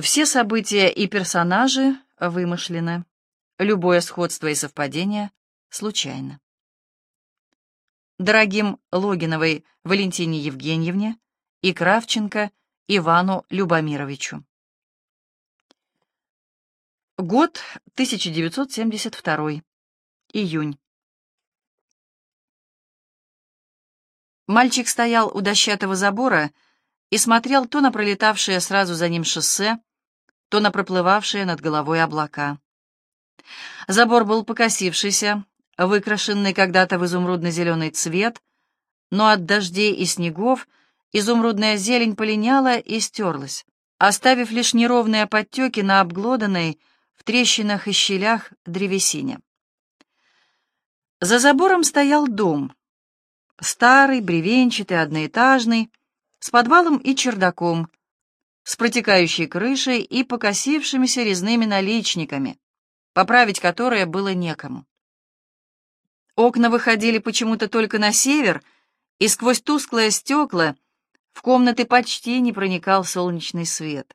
Все события и персонажи вымышлены. Любое сходство и совпадение случайно. Дорогим Логиновой Валентине Евгеньевне и Кравченко Ивану Любомировичу. Год 1972. Июнь. Мальчик стоял у дощатого забора и смотрел то на пролетавшее сразу за ним шоссе, то на проплывавшие над головой облака. Забор был покосившийся, выкрашенный когда-то в изумрудно-зеленый цвет, но от дождей и снегов изумрудная зелень полиняла и стерлась, оставив лишь неровные подтеки на обглоданной, в трещинах и щелях древесине. За забором стоял дом, старый, бревенчатый, одноэтажный, с подвалом и чердаком, с протекающей крышей и покосившимися резными наличниками, поправить которые было некому. Окна выходили почему-то только на север, и сквозь тусклое стекла в комнаты почти не проникал солнечный свет.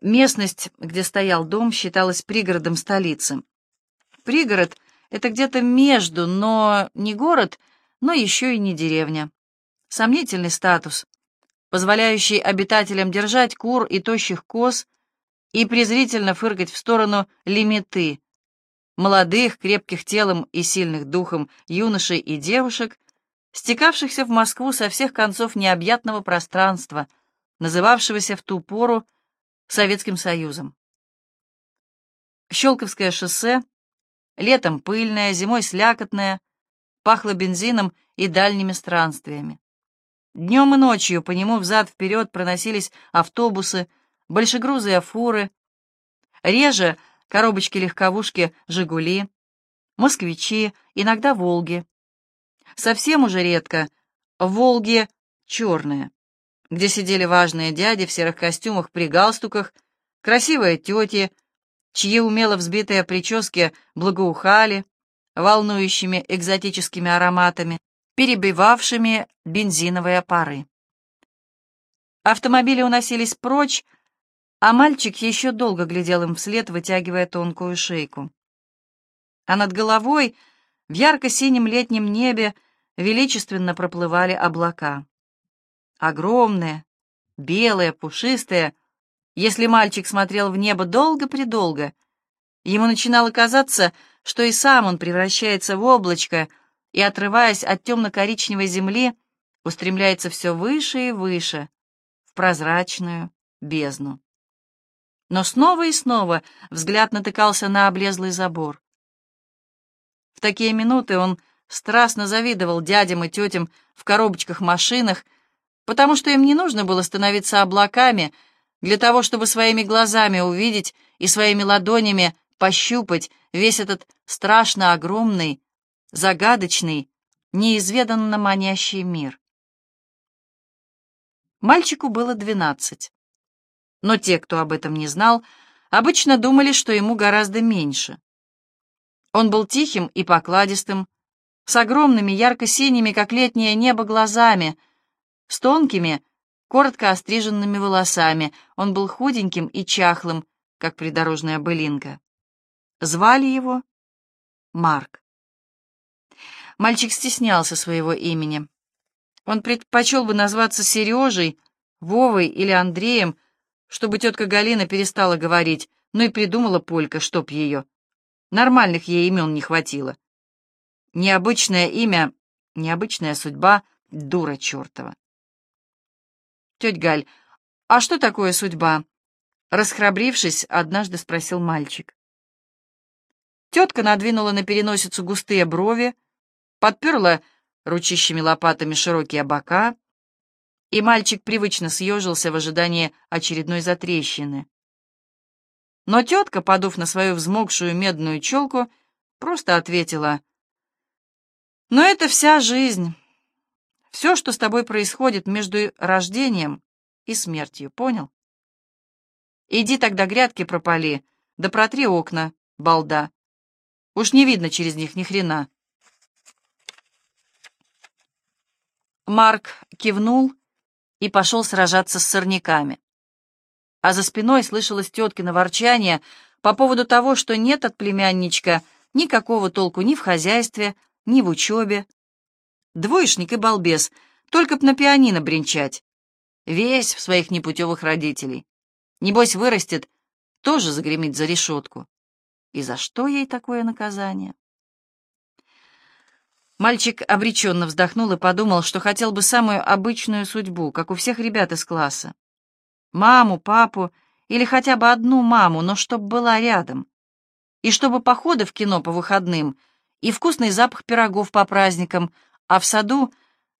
Местность, где стоял дом, считалась пригородом столицы. Пригород — это где-то между, но не город, но еще и не деревня. Сомнительный статус, позволяющий обитателям держать кур и тощих коз и презрительно фыркать в сторону лимиты, молодых, крепких телом и сильных духом юношей и девушек, стекавшихся в Москву со всех концов необъятного пространства, называвшегося в ту пору Советским Союзом. Щелковское шоссе, летом пыльное, зимой слякотное, пахло бензином и дальними странствиями. Днем и ночью по нему взад-вперед проносились автобусы, большегрузые фуры, реже коробочки-легковушки «Жигули», москвичи, иногда «Волги». Совсем уже редко «Волги» черные где сидели важные дяди в серых костюмах при галстуках, красивые тети, чьи умело взбитые прически благоухали, волнующими экзотическими ароматами, перебивавшими бензиновые пары. Автомобили уносились прочь, а мальчик еще долго глядел им вслед, вытягивая тонкую шейку. А над головой в ярко-синем летнем небе величественно проплывали облака огромные, белые, пушистые. Если мальчик смотрел в небо долго-предолго, ему начинало казаться, что и сам он превращается в облачко и, отрываясь от темно-коричневой земли, устремляется все выше и выше, в прозрачную бездну. Но снова и снова взгляд натыкался на облезлый забор. В такие минуты он страстно завидовал дядям и тетям в коробочках-машинах, потому что им не нужно было становиться облаками для того, чтобы своими глазами увидеть и своими ладонями пощупать весь этот страшно огромный, загадочный, неизведанно манящий мир. Мальчику было двенадцать. Но те, кто об этом не знал, обычно думали, что ему гораздо меньше. Он был тихим и покладистым, с огромными ярко-синими, как летнее небо, глазами, с тонкими, коротко остриженными волосами. Он был худеньким и чахлым, как придорожная былинка. Звали его Марк. Мальчик стеснялся своего имени. Он предпочел бы назваться Сережей, Вовой или Андреем, чтобы тетка Галина перестала говорить, но и придумала Полька, чтоб ее. Нормальных ей имен не хватило. Необычное имя, необычная судьба, дура чертова. «Тетя Галь, а что такое судьба?» Расхрабрившись, однажды спросил мальчик. Тетка надвинула на переносицу густые брови, подперла ручищами лопатами широкие бока, и мальчик привычно съежился в ожидании очередной затрещины. Но тетка, подув на свою взмокшую медную челку, просто ответила, «Но это вся жизнь». Все, что с тобой происходит между рождением и смертью, понял? Иди тогда грядки пропали, да протри окна, балда. Уж не видно через них ни хрена. Марк кивнул и пошел сражаться с сорняками. а за спиной слышалось теткино ворчание по поводу того, что нет от племянничка никакого толку ни в хозяйстве, ни в учебе. Двоечник и балбес, только б на пианино бренчать. Весь в своих непутевых родителей. Небось, вырастет, тоже загремит за решетку. И за что ей такое наказание? Мальчик обреченно вздохнул и подумал, что хотел бы самую обычную судьбу, как у всех ребят из класса. Маму, папу или хотя бы одну маму, но чтоб была рядом. И чтобы походы в кино по выходным и вкусный запах пирогов по праздникам, а в саду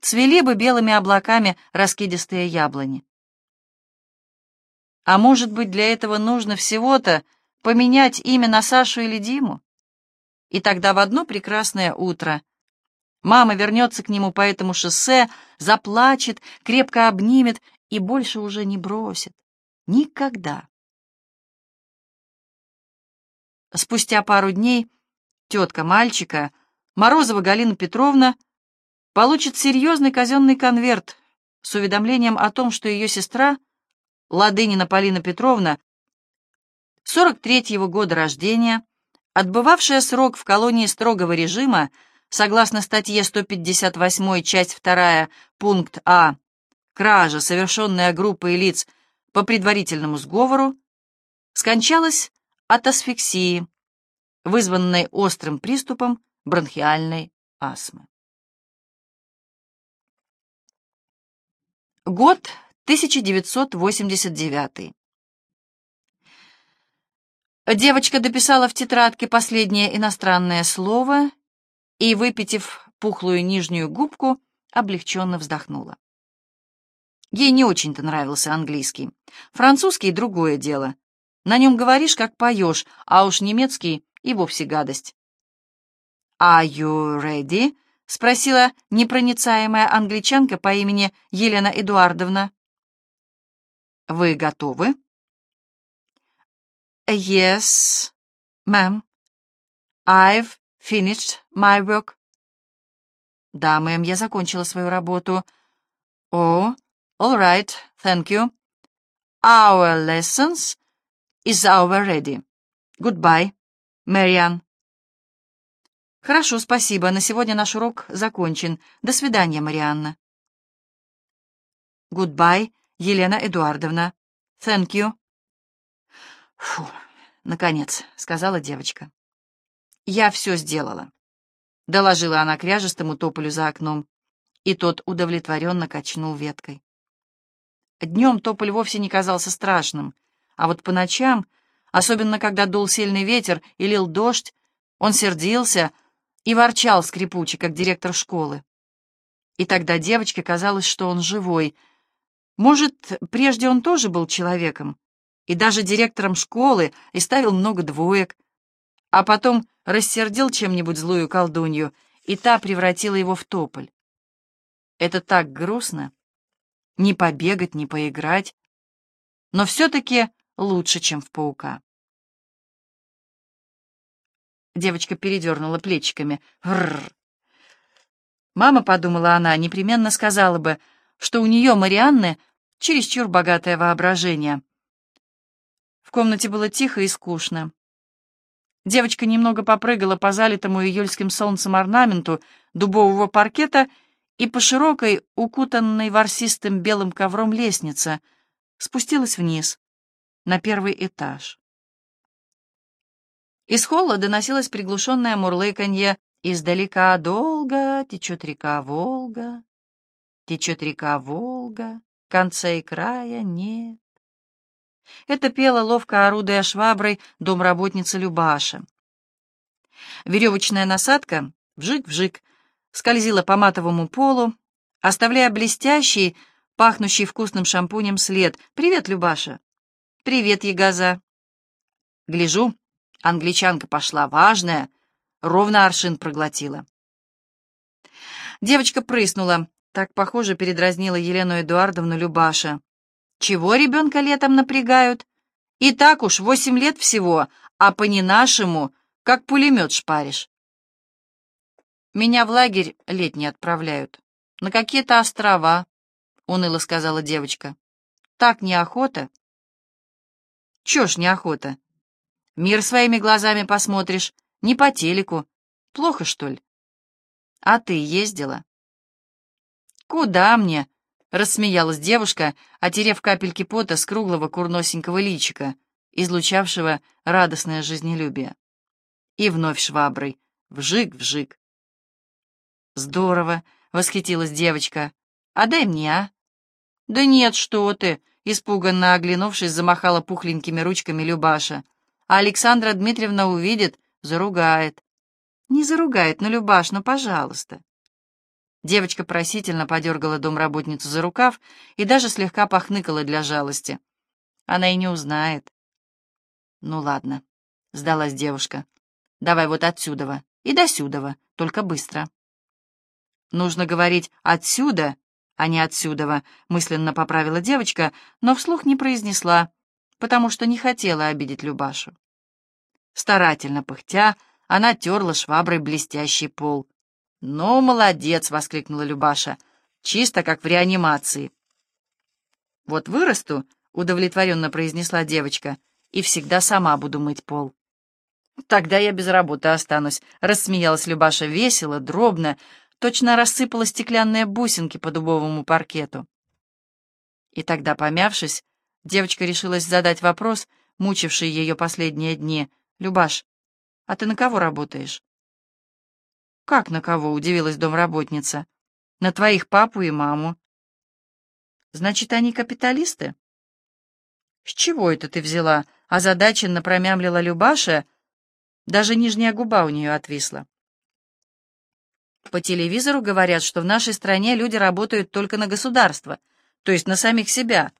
цвели бы белыми облаками раскидистые яблони. А может быть, для этого нужно всего-то поменять имя на Сашу или Диму? И тогда в одно прекрасное утро мама вернется к нему по этому шоссе, заплачет, крепко обнимет и больше уже не бросит. Никогда. Спустя пару дней тетка мальчика, Морозова Галина Петровна, получит серьезный казенный конверт с уведомлением о том, что ее сестра — Ладынина Полина Петровна, 43-го года рождения, отбывавшая срок в колонии строгого режима, согласно статье 158, часть 2, пункт А, кража, совершенная группой лиц по предварительному сговору, скончалась от асфиксии, вызванной острым приступом бронхиальной астмы. Год 1989. Девочка дописала в тетрадке последнее иностранное слово и, выпитив пухлую нижнюю губку, облегченно вздохнула. Ей не очень-то нравился английский. Французский — другое дело. На нем говоришь, как поешь, а уж немецкий и вовсе гадость. «Are you ready?» — спросила непроницаемая англичанка по имени Елена Эдуардовна. Вы готовы? Yes, ma'am. I've finished my work. Да, мэм, я закончила свою работу. Oh, all right, thank you. Our lessons is already. Goodbye, Marianne. Хорошо, спасибо. На сегодня наш урок закончен. До свидания, Марианна. Goodbye, Елена Эдуардовна. Thank you. Фу, наконец, сказала девочка. Я все сделала. Доложила она кряжестому тополю за окном, и тот удовлетворенно качнул веткой. Днем тополь вовсе не казался страшным, а вот по ночам, особенно когда дул сильный ветер и лил дождь, он сердился и ворчал скрипуче, как директор школы. И тогда девочке казалось, что он живой — может, прежде он тоже был человеком, и даже директором школы, и ставил много двоек, а потом рассердил чем-нибудь злую колдунью, и та превратила его в тополь. Это так грустно. Не побегать, не поиграть, но все-таки лучше, чем в паука. Девочка передернула плечиками. Рррр. Мама, подумала она, непременно сказала бы — что у нее, Марианны, чересчур богатое воображение. В комнате было тихо и скучно. Девочка немного попрыгала по залитому июльским солнцем орнаменту дубового паркета и по широкой, укутанной ворсистым белым ковром лестнице спустилась вниз, на первый этаж. Из холла доносилось приглушенное мурлыканье «Издалека долго течет река Волга». Течет река Волга, конца и края нет. Это пела, ловко орудуя шваброй, домработница Любаша. Веревочная насадка, вжик-вжик, скользила по матовому полу, оставляя блестящий, пахнущий вкусным шампунем след. «Привет, Любаша!» «Привет, Ягоза!» Гляжу, англичанка пошла важная, ровно аршин проглотила. Девочка прыснула. Так, похоже, передразнила Елену Эдуардовну Любаша. «Чего ребенка летом напрягают? И так уж восемь лет всего, а по не-нашему, как пулемет шпаришь». «Меня в лагерь летний отправляют. На какие-то острова», — уныло сказала девочка. «Так неохота». Чё ж неохота? Мир своими глазами посмотришь, не по телеку. Плохо, что ли? А ты ездила? Куда мне? Рассмеялась девушка, отерев капельки пота с круглого курносенького личика, излучавшего радостное жизнелюбие. И вновь шваброй. Вжик-вжик. «Здорово!» — восхитилась девочка. «А дай мне, а?» «Да нет, что ты!» — испуганно оглянувшись, замахала пухленькими ручками Любаша. «А Александра Дмитриевна увидит, заругает». «Не заругает, но, Любаш, ну, пожалуйста». Девочка просительно подергала домработницу за рукав и даже слегка похныкала для жалости. Она и не узнает. «Ну ладно», — сдалась девушка. «Давай вот отсюда и до сюда, только быстро». Нужно говорить «отсюда», а не «отсюда», мысленно поправила девочка, но вслух не произнесла, потому что не хотела обидеть Любашу. Старательно пыхтя, она терла шваброй блестящий пол. «Ну, молодец!» — воскликнула Любаша. «Чисто как в реанимации». «Вот вырасту», — удовлетворенно произнесла девочка, «и всегда сама буду мыть пол». «Тогда я без работы останусь», — рассмеялась Любаша весело, дробно, точно рассыпала стеклянные бусинки по дубовому паркету. И тогда, помявшись, девочка решилась задать вопрос, мучивший ее последние дни. «Любаш, а ты на кого работаешь?» «Как на кого?» — удивилась домработница. «На твоих папу и маму». «Значит, они капиталисты?» «С чего это ты взяла?» — озадаченно промямлила Любаша. Даже нижняя губа у нее отвисла. По телевизору говорят, что в нашей стране люди работают только на государство, то есть на самих себя.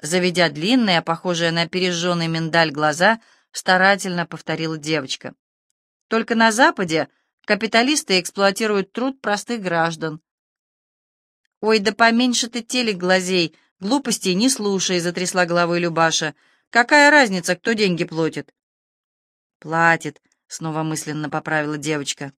Заведя длинные, похожие на пережженный миндаль глаза, старательно повторила девочка. Только на Западе капиталисты эксплуатируют труд простых граждан. «Ой, да поменьше ты телек глазей, глупостей не слушай», — затрясла головой Любаша. «Какая разница, кто деньги платит?» «Платит», — снова мысленно поправила девочка.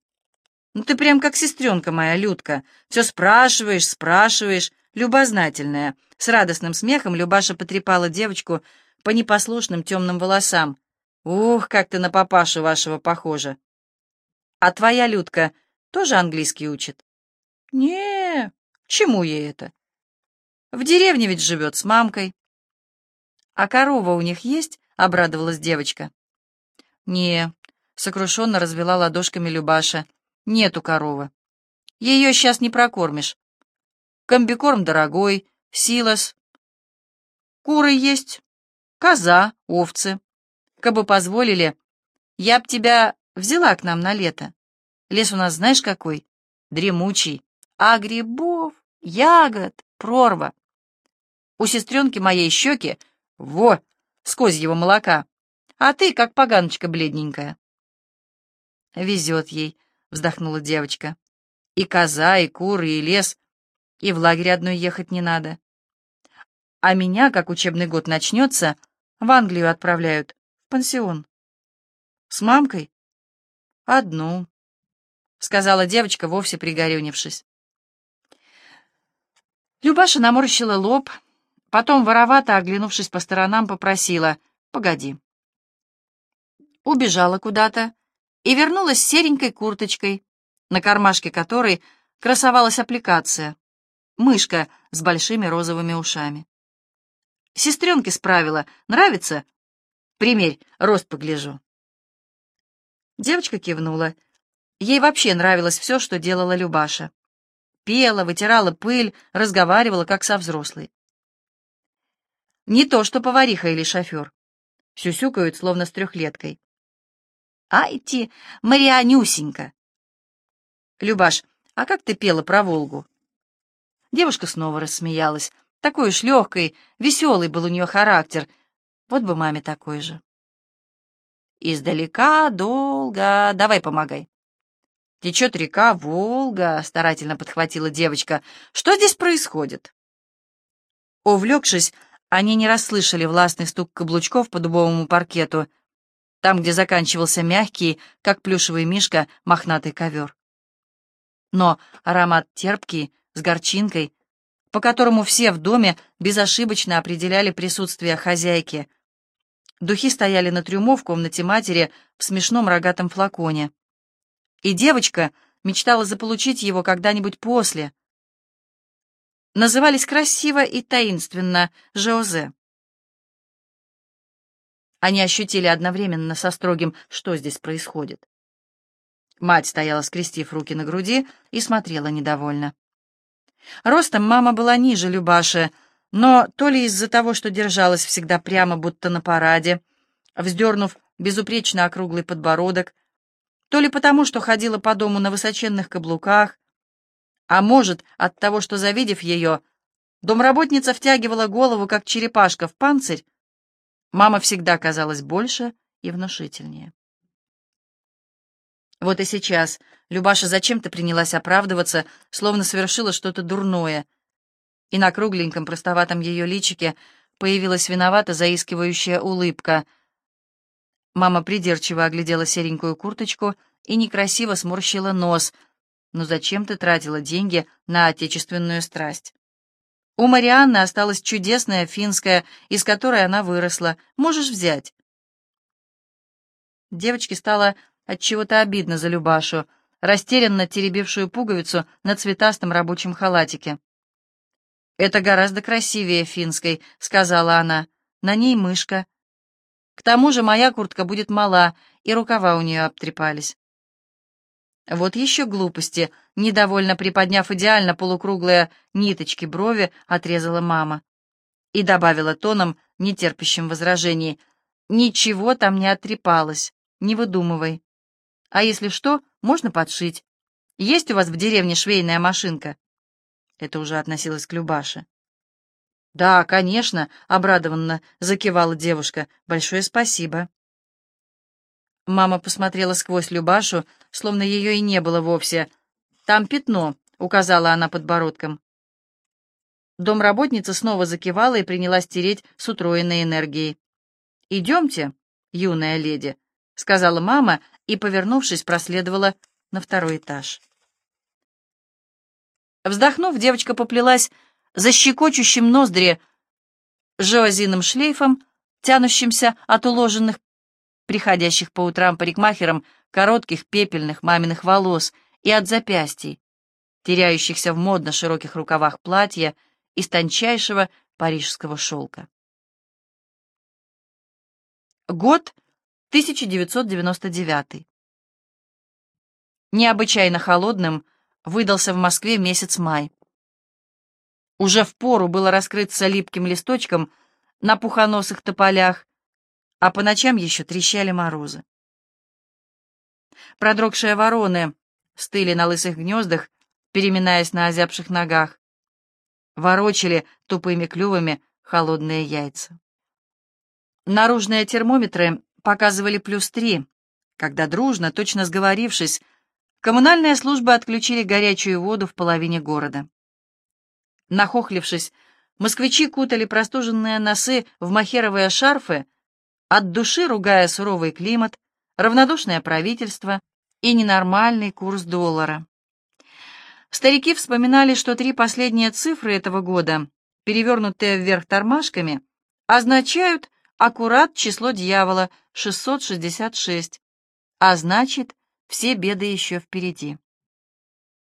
Ну ты прям как сестренка моя, Людка. Все спрашиваешь, спрашиваешь, любознательная. С радостным смехом Любаша потрепала девочку по непослушным темным волосам. Ух, как ты на папашу вашего похожа. А твоя Людка тоже английский учит? Не, чему ей это? В деревне ведь живет с мамкой. А корова у них есть? Обрадовалась девочка. Не, сокрушенно развела ладошками Любаша. Нету коровы. Ее сейчас не прокормишь. Комбикорм дорогой, силос. Куры есть, коза, овцы. Кабы позволили, я б тебя взяла к нам на лето. Лес у нас знаешь какой? Дремучий. А грибов, ягод, прорва. У сестренки моей щеки, во, с козьего молока. А ты, как поганочка бледненькая. Везет ей, — вздохнула девочка. «И коза, и куры, и лес, и в лагерь одной ехать не надо. А меня, как учебный год начнется, в Англию отправляют, в пансион. С мамкой? Одну», — сказала девочка, вовсе пригорюнившись. Любаша наморщила лоб, потом, воровато оглянувшись по сторонам, попросила «Погоди». Убежала куда-то, и вернулась с серенькой курточкой, на кармашке которой красовалась аппликация. Мышка с большими розовыми ушами. Сестренке справила. Нравится? Примерь, рост погляжу. Девочка кивнула. Ей вообще нравилось все, что делала Любаша. Пела, вытирала пыль, разговаривала, как со взрослой. Не то, что повариха или шофер. Сюсюкают, словно с трехлеткой. Айти, Марианюсенька. Любаш, а как ты пела про Волгу? Девушка снова рассмеялась. Такой уж легкой, веселый был у нее характер. Вот бы маме такой же. Издалека, долго. Давай помогай. Течет река Волга, старательно подхватила девочка. Что здесь происходит? Увлекшись, они не расслышали властный стук каблучков по дубовому паркету — там, где заканчивался мягкий, как плюшевый мишка, мохнатый ковер. Но аромат терпкий, с горчинкой, по которому все в доме безошибочно определяли присутствие хозяйки, Духи стояли на трюмо в комнате матери в смешном рогатом флаконе. И девочка мечтала заполучить его когда-нибудь после. Назывались красиво и таинственно Жозе. Они ощутили одновременно со строгим, что здесь происходит. Мать стояла, скрестив руки на груди, и смотрела недовольно. Ростом мама была ниже Любаши, но то ли из-за того, что держалась всегда прямо, будто на параде, вздернув безупречно округлый подбородок, то ли потому, что ходила по дому на высоченных каблуках, а может, от того, что, завидев ее, домработница втягивала голову, как черепашка в панцирь, мама всегда казалась больше и внушительнее. Вот и сейчас Любаша зачем-то принялась оправдываться, словно совершила что-то дурное — и на кругленьком простоватом ее личике появилась виновата заискивающая улыбка. Мама придирчиво оглядела серенькую курточку и некрасиво сморщила нос. «Ну зачем ты тратила деньги на отечественную страсть?» «У Марианны осталась чудесная финская, из которой она выросла. Можешь взять». Девочке стало от чего то обидно за Любашу, растерянно теребившую пуговицу на цветастом рабочем халатике. «Это гораздо красивее финской», — сказала она. «На ней мышка. К тому же моя куртка будет мала, и рукава у нее обтрепались». Вот еще глупости, недовольно приподняв идеально полукруглые ниточки брови, отрезала мама. И добавила тоном, нетерпящим возражений, «Ничего там не оттрепалось, не выдумывай. А если что, можно подшить. Есть у вас в деревне швейная машинка?» Это уже относилось к Любаше. «Да, конечно», — обрадованно закивала девушка. «Большое спасибо». Мама посмотрела сквозь Любашу, словно ее и не было вовсе. «Там пятно», — указала она подбородком. Домработница снова закивала и принялась тереть с утроенной энергией. «Идемте, юная леди», — сказала мама и, повернувшись, проследовала на второй этаж. Вздохнув, девочка поплелась за щекочущим ноздри жоазиным шлейфом, тянущимся от уложенных, приходящих по утрам парикмахерам, коротких пепельных маминых волос и от запястий, теряющихся в модно широких рукавах платья из тончайшего парижского шелка. Год 1999. Необычайно холодным — выдался в Москве месяц май. Уже впору было раскрыться липким листочком на пухоносых тополях, а по ночам еще трещали морозы. Продрогшие вороны стыли на лысых гнездах, переминаясь на озябших ногах, ворочали тупыми клювами холодные яйца. Наружные термометры показывали плюс три, когда дружно, точно сговорившись, Коммунальные службы отключили горячую воду в половине города. Нахохлившись, москвичи кутали простуженные носы в махеровые шарфы, от души ругая суровый климат, равнодушное правительство и ненормальный курс доллара. Старики вспоминали, что три последние цифры этого года, перевернутые вверх тормашками, означают аккурат число дьявола — 666, а значит, все беды еще впереди.